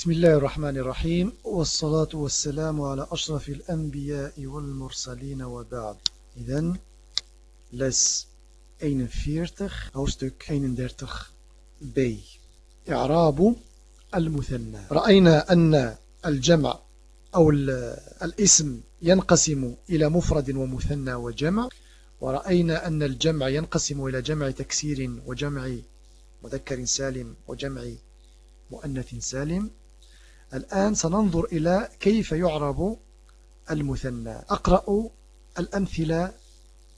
بسم الله الرحمن الرحيم والصلاة والسلام على أشرف الأنبياء والمرسلين وبعد. إذن les 41 hoofdstuk 31 b. إعراب المثنى. رأينا أن الجمع أو الاسم ينقسم إلى مفرد ومثنى وجمع ورأينا أن الجمع ينقسم إلى جمع تكسير وجمع مذكر سالم وجمع مؤنث سالم. الآن سننظر إلى كيف يعرب المثنى. أقرأ الأمثلة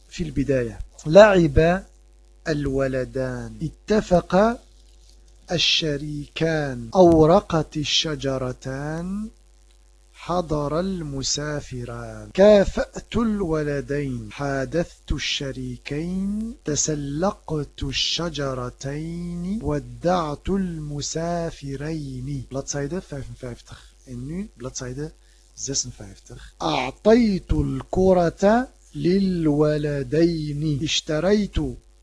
في البداية. لعب الولدان. اتفق الشريكان. أورقت الشجرتان. حضر المسافران. كافأت الولدين. حادثت الشريكين. تسلقت الشجرتين. ودعت المسافرين. bladzijde 55 en bladzijde 56 أعطيت الكرة للولدين. اشتريت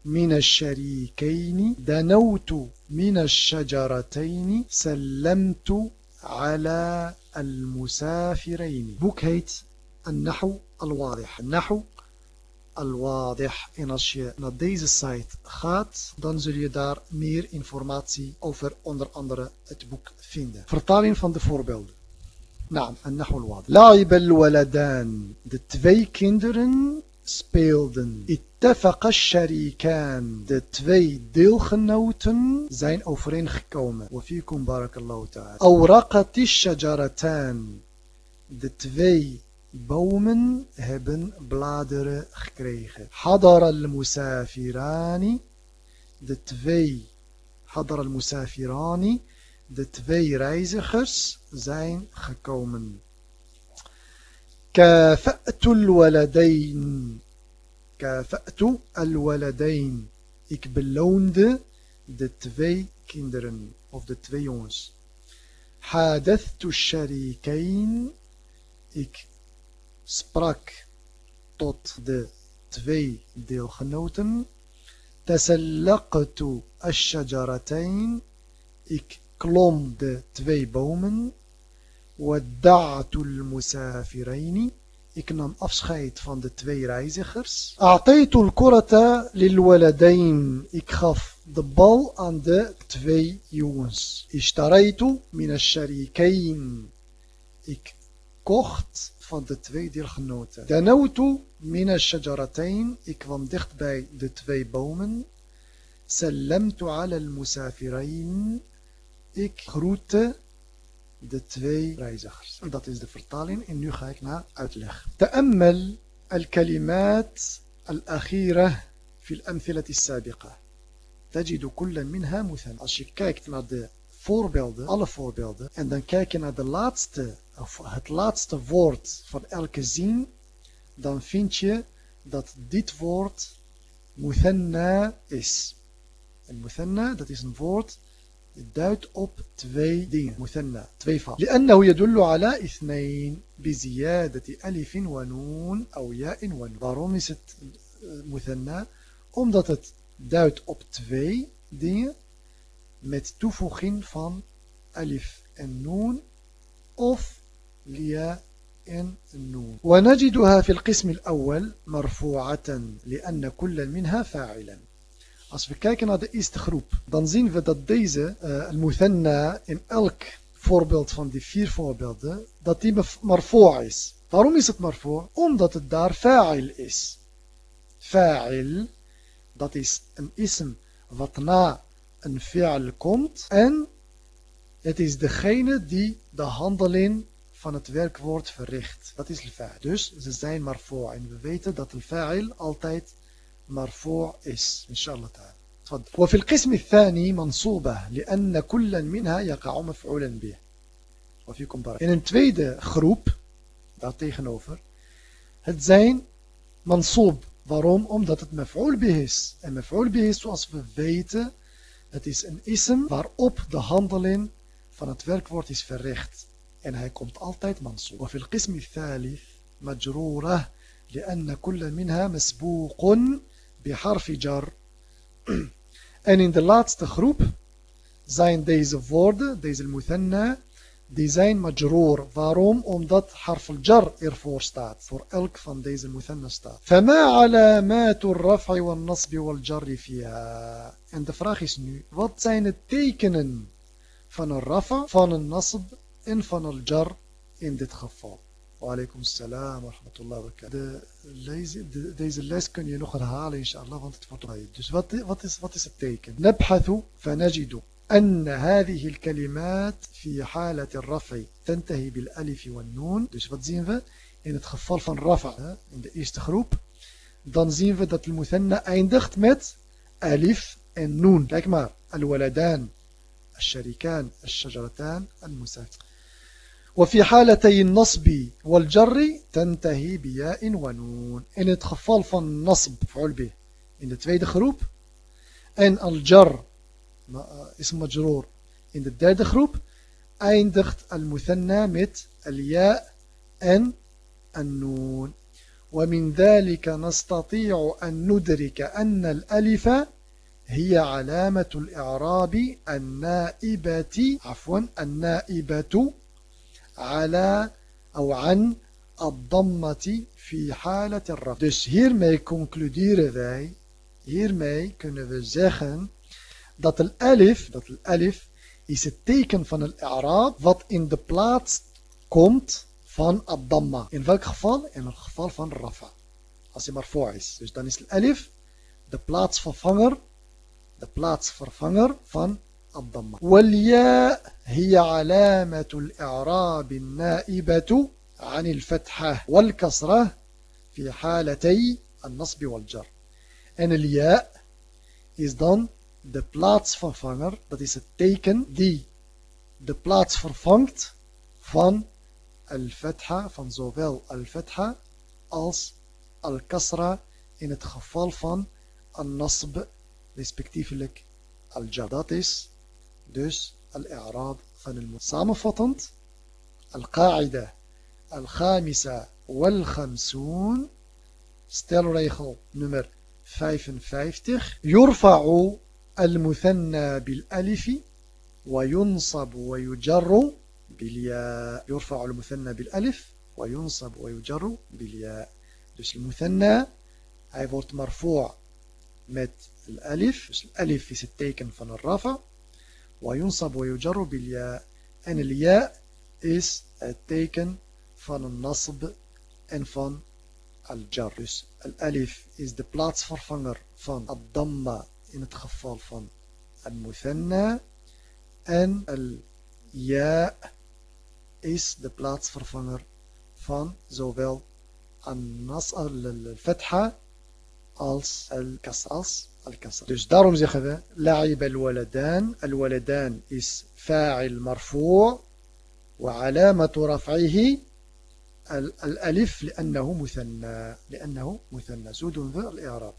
من الشريكين. دنوت من الشجرتين. سلمت على المسافرين boek heet النحو الواضح النحو الواضح en als je naar deze site gaat dan zul je daar meer informatie over onder andere het boek vinden vertaling van de voorbeelden نعم النحو الواضح لعب الولدان de twee kinderen speelden Ittafaqa sharikan. De twee deelgenoten zijn overeengekomen. Wafikum barakallahu ta'ala. Awraqati shajaratan. De twee bomen hebben bladeren gekregen. Hadar al-musafirani. De twee Hadar al-musafirani. De twee reizigers zijn gekomen. Kafa'tul waladayn. Kafa'tu al-waladayn. Ik beloonde de twee kinderen of de twee jongens. Hadathtu sharikayn. Ik sprak tot de twee deelgenoten. Tasallaqtu ash-shajaratayn. Ik klom de twee bomen. Wadda'tu al-musafirayn. Ik nam afscheid van de twee reizigers. Kurata lil waladayn. Ik gaf de bal aan de twee jongens. Ishtaraytu min ash-sharikayn. Ik kocht van de twee deelgenoten. Danawtu min ash-shajaratayn. Ik kwam dicht bij de twee bomen. Sallamtu ala al-musafirayn. Ik groette de twee reizigers. En dat is de vertaling. En nu ga ik naar uitleg. Ta'ammal al-kalimat al-akhira fil amthilat sabiqa. Tajidu kulla minha muthan. Als je kijkt naar de voorbeelden, alle voorbeelden, en dan kijk je naar de laatste, of het laatste woord van elke zin, dan vind je dat dit woord muthanna is. En muthanna, dat is een woord duidt op twee dingen مثنى tweeval لأنه يدل على اثنين بزيادة ألف ونون أو ياء ونون waarom is het مثنى omdat het duidt op twee dingen met toevoeging van alif en noon of lia en noon ونجدها في القسم الأول مرفوعة لأن كل منها فاعلا Als we kijken naar de eerste groep, dan zien we dat deze, uh, al-muthanna, in elk voorbeeld van die vier voorbeelden, dat die marfu' is. Waarom is het marfu'? Omdat het daar fa'il is. Fa'il, dat is een ism wat na een fi'al komt en het is degene die de handeling van het werkwoord verricht. Dat is al-fa'il. Dus ze zijn marfu' en we weten dat al-fa'il altijd مرفوع اس إن شاء الله تعالى تفضل وفي القسم الثاني منصوبة لأن كل منها يقع مفعولا به وفيكم بارك in een tweede groep daar tegenover het zijn mansoob waarom omdat het maf'ul bih is en maf'ul bih is zoals we weten het is een ism waarop de handeling van het werkwoord is verricht en hij komt altijd mansoob وفي القسم الثالث مجرورة لأن كل منها مسبوق biharfi jar. en in de laatste groep zijn deze woorden, deze muthanna, die zijn majroor. Waarom? Omdat harf al-jar ervoor staat. Voor elk van deze muthanna staat. فما علامات الرفع والنصب والجر فيها. En de vraag is nu, wat zijn de tekenen van een rafa, van een nasb en van een jar in dit geval? Wa alaikum salam wa rahmatullahi wa. De, de, deze les kun je nog herhalen inshallah, want het wordt Dus wat, wat, is, wat is het teken? نبحث فنجد أن هذه الكلمات في حالة الرفع تنتهي بالألف والنون dus wat zien we in het geval van rafa in de eerste groep dan zien we dat de muthanna eindigt met alif en noon kijk maar الولدان الشريكان الشجرتان المسافر وفي حالتي النصب والجر تنتهي بياء ونون. إن اتخفال فن نصب فعل به. إن تفيد خروب أن الجر اسم مجرور. إن الداد خروب أين دخت المثنى مت الياء أن النون. ومن ذلك نستطيع أن ندرك أن الألف هي علامة الإعراب النائبة عفوا النائبة Dus hiermee concluderen wij, hiermee kunnen we zeggen dat de Alif, dat de Alif, is het teken van al-i'raab wat in de plaats komt van ad-damma. In welk geval? In het geval van rafa. Als hij maar voor is. Dus dan is de Alif de plaatsvervanger, de plaatsvervanger van الضمة والياء هي علامة الإعراب النائبة عن الفتحة والكسرة في حالتي النصب والجر en الياء is dan de plaatsvervanger, dat is het teken die de plaats vervangt van al-fatha, van zowel al-fatha als al-kasra in het geval van al-nasb, respectievelijk al-jar. Dat is dus al-i'raab van al-mut. Samenvattend, al-qa'ida, al-khamisa wal-khamsoon, stelregel nummer 55, yurfa'u المثنى بالألف وينصب ويجر بالياء يرفع المثنى بالألف وينصب ويجر بالياء dus المثنى hij wordt marfu' met الألف dus الألف is het teken van rafa وينصب ويجر بالياء en الياء is het teken van een nasb en van al-jar dus al-alif is de plaatsvervanger van ad-damma in het geval van al-muthanna en al-ja is de plaatsvervanger van zowel al-fatha als al-kasra. Dus daarom zeggen we la'ib al-waladan. Al-waladan is fa'il marfu' وعلامة رفعه الألف لأنه مثنى لأنه مثنى زود الإعراب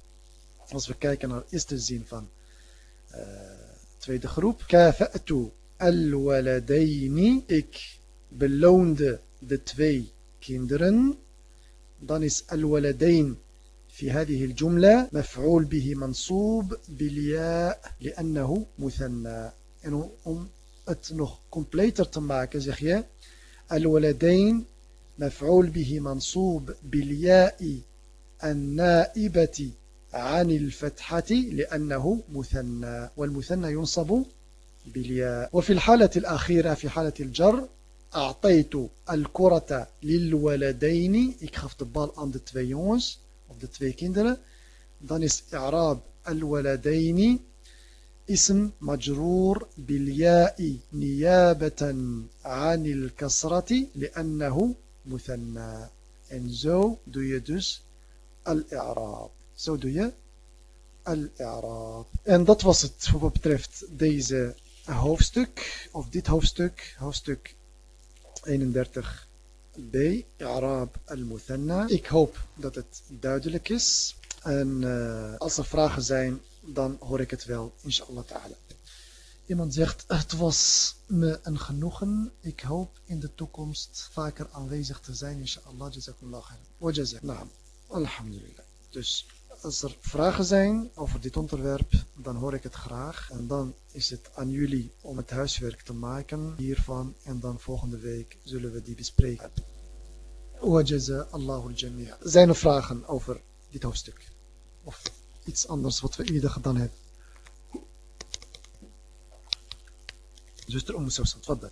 Als we kijken naar het eerste zin van uh, tweede groep. Kafa'tu al-waladaini. Ik beloonde de twee kinderen. Dan is al-waladain في هذه الجملة مفعول به منصوب بالياء لأنه مثنى. en om het nog completer te الولدين مفعول به منصوب بالياء النائبة عن الفتحة لأنه مثنى. والمثنى ينصب بالياء. وفي الحالة الأخيرة في حالة الجر أعطيت الكرة للولدين. Ik gaf de jongens. Of de twee kinderen dan is إعراب الولدين اسم مجرور بالياء نيابة عن الكسرة لأنه مثنى en zo doe je dus al-i'raab Zo doe je al-i'raab. En dat was het wat betreft deze hoofdstuk, of dit hoofdstuk, hoofdstuk 31b, i'raab al-muthanna. Ik hoop dat het duidelijk is. En uh, als er vragen zijn, dan hoor ik het wel, inshallah ta'ala. Iemand zegt, het was me een genoegen. Ik hoop in de toekomst vaker aanwezig te zijn, inshallah. Jazakumullah khairan. Wa jazak. Alhamdulillah. Dus als er vragen zijn over dit onderwerp, dan hoor ik het graag. En dan is het aan jullie om het huiswerk te maken hiervan. En dan volgende week zullen we die bespreken. Wajaza Allahu jamia. Zijn er vragen over dit hoofdstuk? Of iets anders wat we eerder gedaan hebben? Zuster Umm wat dan?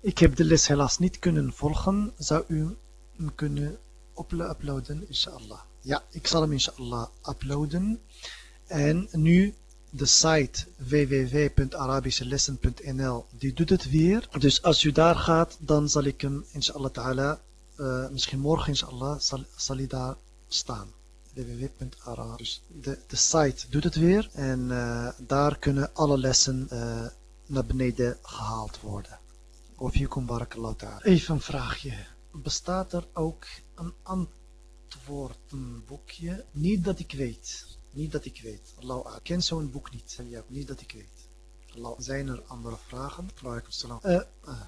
Ik heb de les helaas niet kunnen volgen. Zou u kunnen uploaden, inshallah? Ja, ik zal hem inshallah uploaden. En nu de site www.arabischelessen.nl die doet het weer. Dus als u daar gaat, dan zal ik hem inshallah ta'ala, uh, misschien morgen inshallah, zal, zal hij daar staan. www.arabisch. Dus de, de site doet het weer en uh, daar kunnen alle lessen uh, naar beneden gehaald worden. Of je komt barakallahu ta'ala. Even een vraagje. Bestaat er ook een antwoordenboekje? Niet dat ik weet. Niet dat ik weet. Allah ik ken zo'n boek niet. Ja, niet dat ik weet. Zijn er andere vragen? Uh, uh,